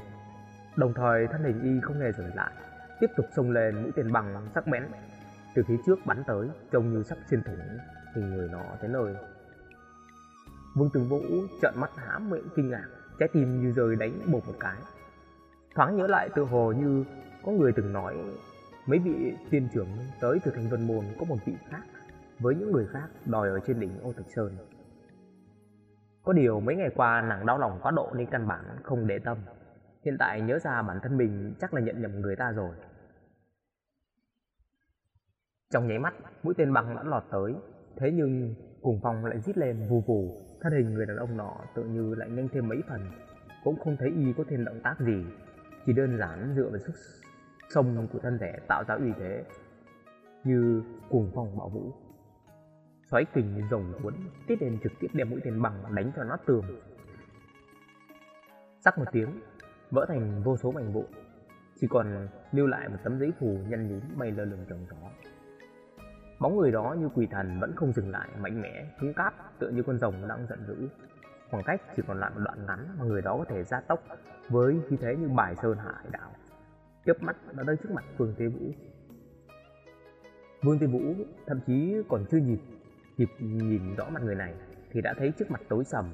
Đồng thời, thân hình y không hề dừng lại, tiếp tục xông lên mũi tên bằng sắc bén. Từ phía trước bắn tới, trông như sắp xuyên thủng thì người nọ tới nơi. Vương tường vũ trợn mắt há miệng kinh ngạc trái tim như rơi đánh bột một cái. Thoáng nhớ lại tự hồ như có người từng nói mấy vị tiên trưởng tới từ thành vân môn có một vị khác với những người khác đòi ở trên đỉnh ô thạch sơn. Có điều mấy ngày qua nàng đau lòng quá độ nên căn bản không để tâm. Hiện tại nhớ ra bản thân mình chắc là nhận nhầm người ta rồi. Trong nháy mắt, mũi tên băng đã lọt tới, thế nhưng cùng phong lại rít lên vù vù, thân hình người đàn ông nọ tự như lại nhanh thêm mấy phần, cũng không thấy y có thêm động tác gì, chỉ đơn giản dựa vào sức sông của thân thể tạo ra uy thế như cuồng phong bạo vũ. Xoáy kình rồng cuốn tiết đền trực tiếp đem mũi tên bằng đánh cho nát tường. Sắc một tiếng vỡ thành vô số mảnh vụn chỉ còn lưu lại một tấm giấy phù nhăn nhúm bay lơ lửng trong gió bóng người đó như quỷ thần vẫn không dừng lại mạnh mẽ cứng cáp tựa như con rồng đang giận dữ khoảng cách chỉ còn lại một đoạn ngắn mà người đó có thể gia tốc với khí thế như bài sơn hải đảo chớp mắt đã tới trước mặt Vương thế Vũ. Vương thế Vũ thậm chí còn chưa nhìn kịp nhìn rõ mặt người này thì đã thấy trước mặt tối sầm,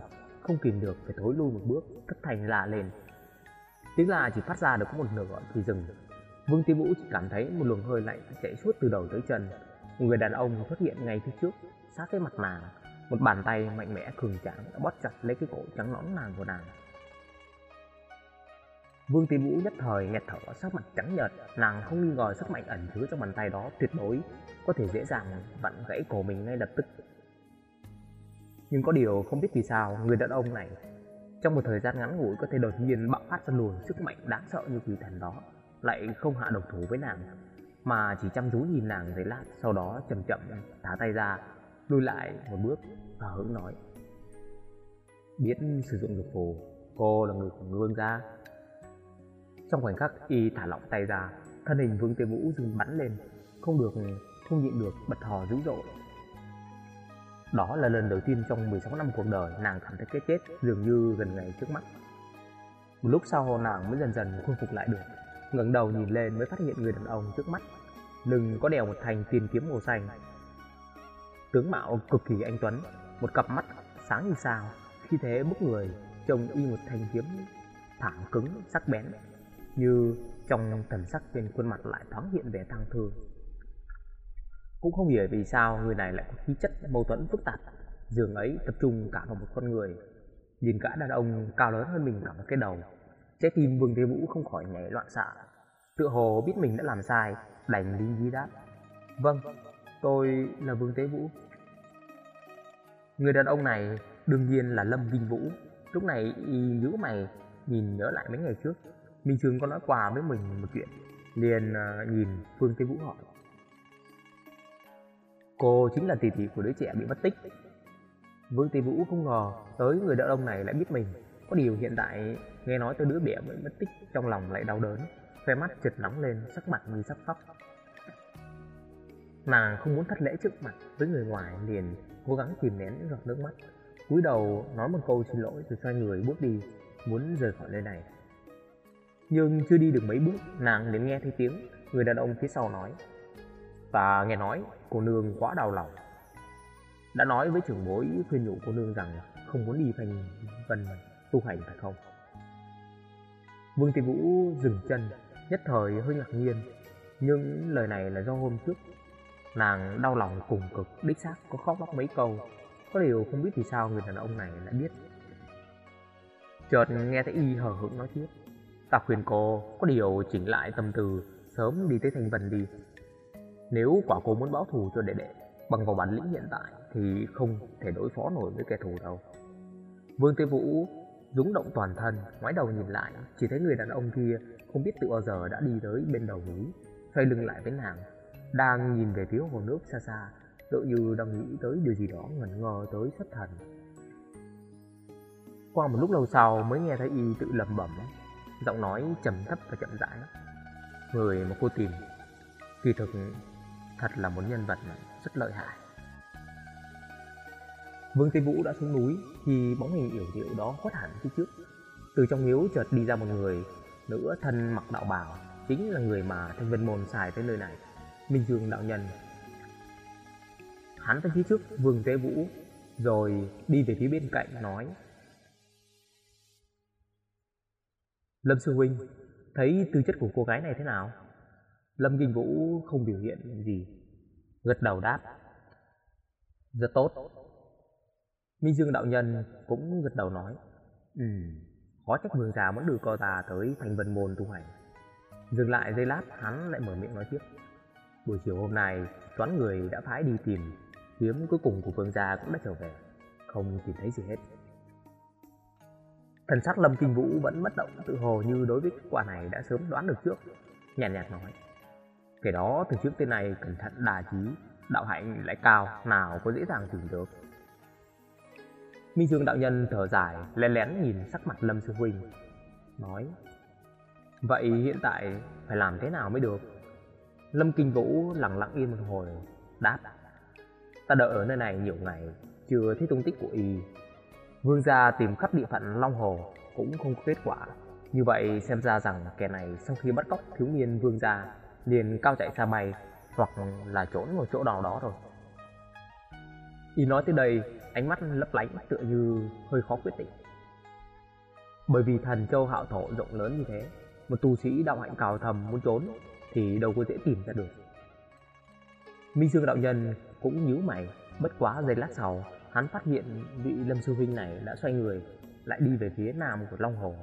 không kìm được phải thối lui một bước, thất thành la lên. Tiếng la chỉ phát ra được có một nửa thì dừng. Vương thế Vũ chỉ cảm thấy một luồng hơi lạnh chạy suốt từ đầu tới chân. Một người đàn ông xuất hiện ngay phía trước, sát cái mặt nàng. Một bàn tay mạnh mẽ cường tráng đã bóp chặt lấy cái cổ trắng nõn nàng của nàng. Vương Tiên Vũ nhất thời nghẹt thở sắc mặt trắng nhợt, nàng không nghi ngờ sức mạnh ẩn chứa trong bàn tay đó tuyệt đối có thể dễ dàng vặn gãy cổ mình ngay lập tức. Nhưng có điều không biết vì sao người đàn ông này trong một thời gian ngắn ngủi có thể đột nhiên bạo phát ra luồng sức mạnh đáng sợ như quỷ thần đó lại không hạ độc thủ với nàng mà chỉ chăm chú nhìn nàng giấy lát sau đó chậm chậm thả tay ra lùi lại một bước và hững nói biết sử dụng lực phù cô là người của vương gia trong khoảnh khắc y thả lỏng tay ra, thân hình Vương Tiêu Vũ dừng bắn lên, không được không nhịn được bật hò dữ dội. Đó là lần đầu tiên trong 16 năm cuộc đời nàng cảm thấy cái chết dường như gần ngay trước mắt. Một lúc sau nàng mới dần dần khôi phục lại được, ngẩng đầu nhìn lên mới phát hiện người đàn ông trước mắt, lưng có đèo một thành tiền kiếm màu xanh. Tướng mạo cực kỳ anh tuấn, một cặp mắt sáng như sao, khi thế bức người trông y một thanh kiếm thẳng cứng sắc bén như trong thần sắc trên khuôn mặt lại thoáng hiện vẻ thăng thương. Cũng không hiểu vì sao người này lại có khí chất mâu thuẫn phức tạp, dường ấy tập trung cả vào một con người. Nhìn cả đàn ông cao lớn hơn mình cả một cái đầu, trái tim Vương Thế Vũ không khỏi nhảy loạn xạ. Tựa hồ biết mình đã làm sai, đành đi dí đáp. Vâng, tôi là Vương Tế Vũ. Người đàn ông này đương nhiên là Lâm Vinh Vũ. Lúc này y nhíu mày nhìn nhớ lại mấy ngày trước Minh Trương có nói quà với mình một chuyện liền ờ, nhìn Phương Tế Vũ hỏi Cô chính là tỷ tỷ của đứa trẻ bị mất tích Vương Tế Vũ không ngờ tới người đàn ông này lại biết mình Có điều hiện tại nghe nói tới đứa bé bị mất tích trong lòng lại đau đớn Khoe mắt chợt nóng lên, sắc mặt như sắp khóc. Nàng không muốn thất lễ trước mặt với người ngoài, liền cố gắng kìm nén những giọt nước mắt. Cúi đầu nói một câu xin lỗi rồi xoay người bước đi, muốn rời khỏi nơi này. Nhưng chưa đi được mấy bước, nàng liền nghe thấy tiếng người đàn ông phía sau nói. Ta nghe nói cô nương quá đau lòng. Đã nói với trưởng bối, khuyên nhủ cô nương rằng không muốn đi thành vân tu hành phải không? Vương tiên vũ dừng chân nhất thời hơi ngạc nhiên, nhưng lời này là do hôm trước nàng đau lòng cùng cực, đích xác có khóc lóc mấy câu. Có điều không biết vì sao người đàn ông này lại biết. Chợt nghe thấy y hờ hững nói tiếp Ta khuyên cô, có điều chỉnh lại tâm tư, Sớm đi tới thành vân đi. Nếu quả cô muốn báo thù cho đệ đệ Bằng vào bản lĩnh hiện tại Thì không thể đối phó nổi với kẻ thù đâu. Vương Tế Vũ rúng động toàn thân, ngoái đầu nhìn lại, Chỉ thấy người đàn ông kia không biết từ bao giờ đã đi tới bên đầu núi Xoay lưng lại với nàng Đang nhìn về phía hồ nước xa xa Tự như đang nghĩ tới điều gì đó ngẩn ngơ tới xuất thần Qua một lúc lâu sau mới nghe thấy y tự lẩm bẩm giọng nói trầm thấp và chậm rãi. Người mà cô tìm, kỳ thực thật là một nhân vật rất lợi hại. Vương Tây Vũ đã xuống núi thì bóng hình yểu điệu đó khuất hẳn phía trước. Từ trong miếu chợt đi ra một người, nữ thân mặc đạo bào, chính là người mà Thanh Vân Môn xài tới nơi này, Minh Dương đạo nhân. Hắn tới phía trước Vương Tế Vũ, rồi đi về phía bên cạnh nói Lâm Sư Huynh thấy tư chất của cô gái này thế nào? Lâm Kinh Vũ không biểu hiện gì, gật đầu đáp. Rất tốt. Minh Dương Đạo Nhân cũng gật đầu nói. Ừ, khó trách vương già vẫn đưa cô ta tới thành vân môn tu hành. Dừng lại giây lát hắn lại mở miệng nói tiếp. Buổi chiều hôm nay, toán người đã phái đi tìm, kiếm cuối cùng của vương gia cũng đã trở về, không tìm thấy gì hết. Thần sắc Lâm Kinh Vũ vẫn bất động tự hồ như đối với kết quả này đã sớm đoán được trước, nhàn nhạt, nhạt nói. Kể đó từ trước tới nay cẩn thận đà trí, đạo hạnh lại cao, nào có dễ dàng tìm được. Minh Dương đạo nhân thở dài, lén lén nhìn sắc mặt Lâm Sư Huynh, nói Vậy hiện tại phải làm thế nào mới được? Lâm Kinh Vũ lặng lặng yên một hồi, đáp Ta đợi ở nơi này nhiều ngày, chưa thấy tung tích của y. Vương gia tìm khắp địa phận Long Hồ cũng không có kết quả. Như vậy xem ra rằng kẻ này sau khi bắt cóc thiếu niên vương gia liền cao chạy xa bay hoặc là trốn một chỗ nào đó rồi. Y nói tới đây, ánh mắt lấp lánh tựa như hơi khó quyết định. Bởi vì thần châu hạo thổ rộng lớn như thế, một tu sĩ đạo hạnh cào thầm muốn trốn thì đâu có dễ tìm ra được. Minh Dương đạo nhân cũng nhíu mày, bất quá giây lát sau, hắn phát hiện vị Lâm sư huynh này đã xoay người, lại đi về phía nam của Long Hồ.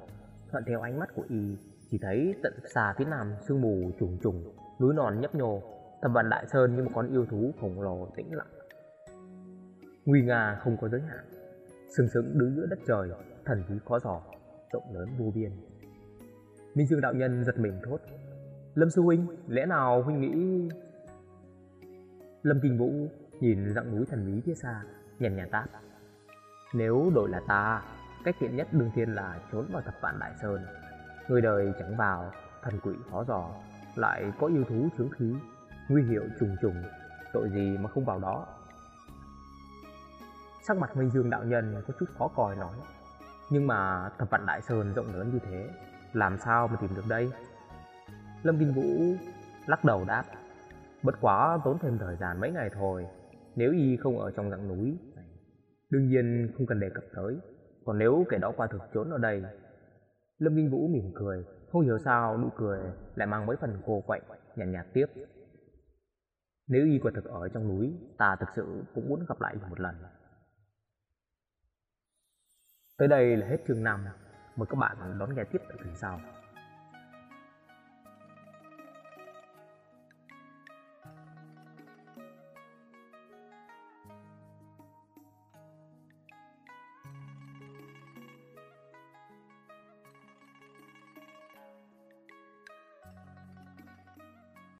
Thuận theo ánh mắt của y, chỉ thấy tận xa phía nam sương mù trùng trùng, núi non nhấp nhô, thập vạn đại sơn như một con yêu thú khổng lồ tĩnh lặng. Nguy nga không có giới hạn, sừng sững đứng giữa đất trời, thần bí khó dò, rộng lớn vô biên. Minh Dương đạo nhân giật mình thốt, Lâm sư huynh, lẽ nào huynh nghĩ... Lâm Kinh Vũ nhìn dặng núi thần bí phía xa, nhàn nhạt đáp. Nếu đổi là ta, cách tiện nhất đương thiên là trốn vào thập vạn đại sơn. Người đời chẳng vào, thần quỷ khó dò, lại có yêu thú chướng khí, nguy hiệu trùng trùng, tội gì mà không vào đó. Sắc mặt Minh Dương đạo nhân có chút khó coi nói, nhưng mà thập vạn đại sơn rộng lớn như thế, làm sao mà tìm được đây? Lâm Kinh Vũ lắc đầu đáp, bất quá tốn thêm thời gian mấy ngày thôi, nếu y không ở trong dạng núi đương nhiên không cần đề cập tới. Còn nếu kẻ đó qua thực trốn ở đây, Lâm Kinh Vũ mỉm cười, không hiểu sao nụ cười lại mang mấy phần khô quạnh, nhàn nhạt, nhạt tiếp. Nếu y quả thực ở trong núi, ta thực sự cũng muốn gặp lại một lần. Tới đây là hết chương 5. Mời các bạn đón nghe tiếp ở phần sau.